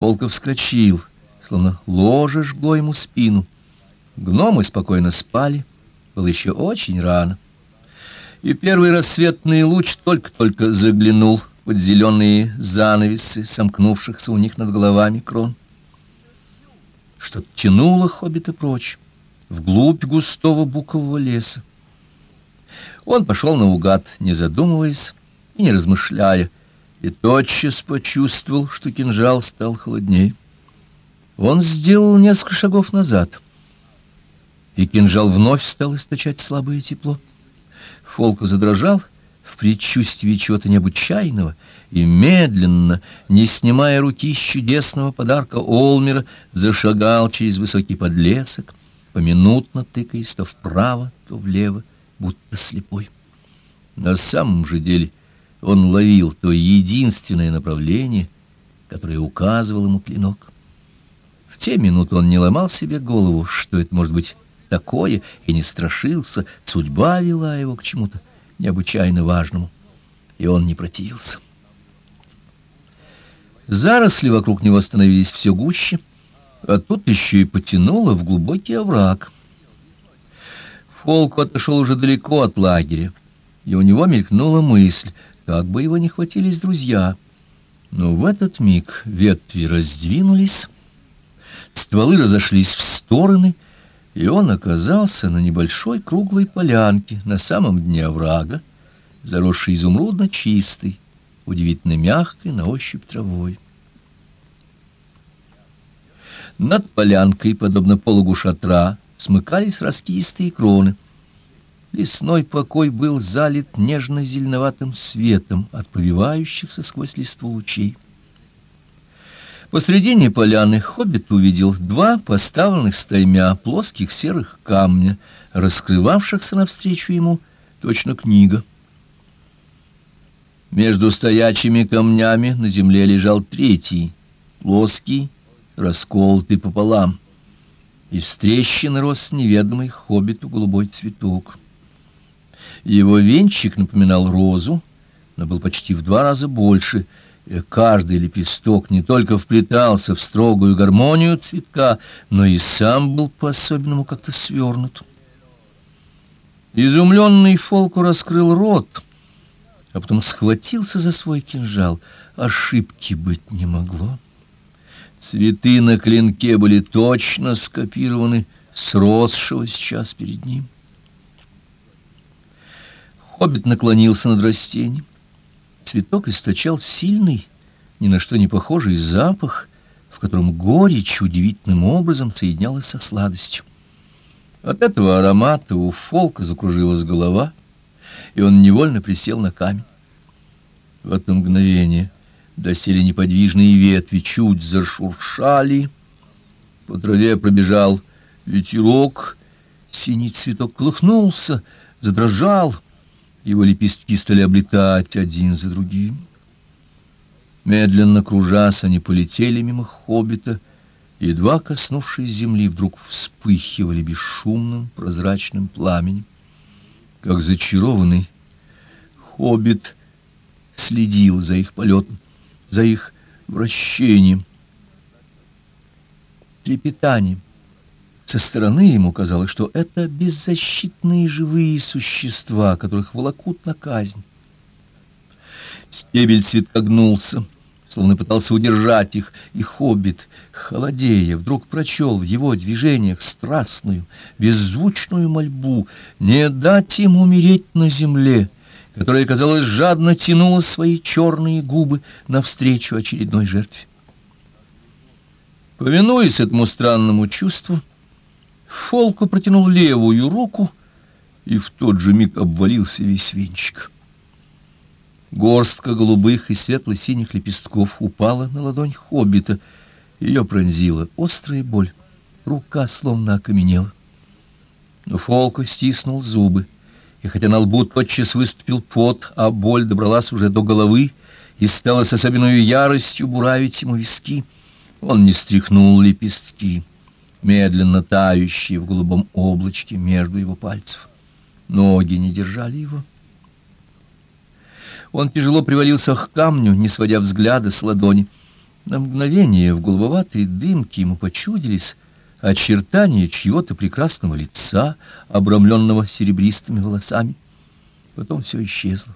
Волков вскочил, словно ложе жгло ему спину. Гномы спокойно спали, было еще очень рано. И первый рассветный луч только-только заглянул под зеленые занавесы, сомкнувшихся у них над головами крон. Что-то тянуло хоббита прочь, вглубь густого букового леса. Он пошел наугад, не задумываясь и не размышляя, и тотчас почувствовал, что кинжал стал холоднее. Он сделал несколько шагов назад, и кинжал вновь стал источать слабое тепло. Фолку задрожал — в предчувствии чего-то необычайного и медленно, не снимая руки с чудесного подарка Олмера, зашагал через высокий подлесок, поминутно тыкаясь то вправо, то влево, будто слепой. На самом же деле он ловил то единственное направление, которое указывал ему клинок. В те минуты он не ломал себе голову, что это может быть такое, и не страшился, судьба вела его к чему-то необычайно важному, и он не противился. Заросли вокруг него становились все гуще, а тут еще и потянуло в глубокий овраг. Фолк отошел уже далеко от лагеря, и у него мелькнула мысль, как бы его не хватились друзья. Но в этот миг ветви раздвинулись, стволы разошлись в стороны — и он оказался на небольшой круглой полянке на самом дне оврага, заросшей изумрудно чистой, удивительно мягкой на ощупь травой. Над полянкой, подобно пологу шатра, смыкались раскистые кроны. Лесной покой был залит нежно-зеленоватым светом от пробивающихся сквозь листву лучей. Посредине поляны хоббит увидел два поставленных стаймя плоских серых камня, раскрывавшихся навстречу ему точно книга. Между стоячими камнями на земле лежал третий, плоский, расколотый пополам. Из трещины рос неведомый хоббиту голубой цветок. Его венчик напоминал розу, но был почти в два раза больше — и каждый лепесток не только вплетался в строгую гармонию цветка, но и сам был по-особенному как-то свернут. Изумленный Фолку раскрыл рот, а потом схватился за свой кинжал. Ошибки быть не могло. Цветы на клинке были точно скопированы с росшего сейчас перед ним. Хоббит наклонился над растением. Цветок источал сильный, ни на что не похожий запах, в котором горечь удивительным образом соединялась со сладостью. От этого аромата у Фолка закружилась голова, и он невольно присел на камень. В это мгновение доселе неподвижные ветви чуть зашуршали, по траве пробежал ветерок, синий цветок колыхнулся, задрожал — его лепестки стали облетать один за другим. Медленно кружась, они полетели мимо хоббита, едва коснувшись земли, вдруг вспыхивали бесшумным прозрачным пламенем. Как зачарованный, хоббит следил за их полетом, за их вращением, трепетанием. Со стороны ему казалось, что это беззащитные живые существа, которых волокут на казнь. Стебель цветка гнулся, словно пытался удержать их, и хоббит, холодея, вдруг прочел в его движениях страстную, беззвучную мольбу не дать им умереть на земле, которая, казалось, жадно тянула свои черные губы навстречу очередной жертве. Повинуясь этому странному чувству, Фолку протянул левую руку, и в тот же миг обвалился весь венчик. Горстка голубых и светло-синих лепестков упала на ладонь хоббита. Ее пронзила острая боль. Рука словно окаменела. Но Фолку стиснул зубы, и хотя на лбу тотчас выступил пот, а боль добралась уже до головы и стала с особенной яростью буравить ему виски, он не стряхнул лепестки медленно тающие в голубом облачке между его пальцев. Ноги не держали его. Он тяжело привалился к камню, не сводя взгляда с ладони. На мгновение в голубоватой дымке ему почудились очертания чьего-то прекрасного лица, обрамленного серебристыми волосами. Потом все исчезло.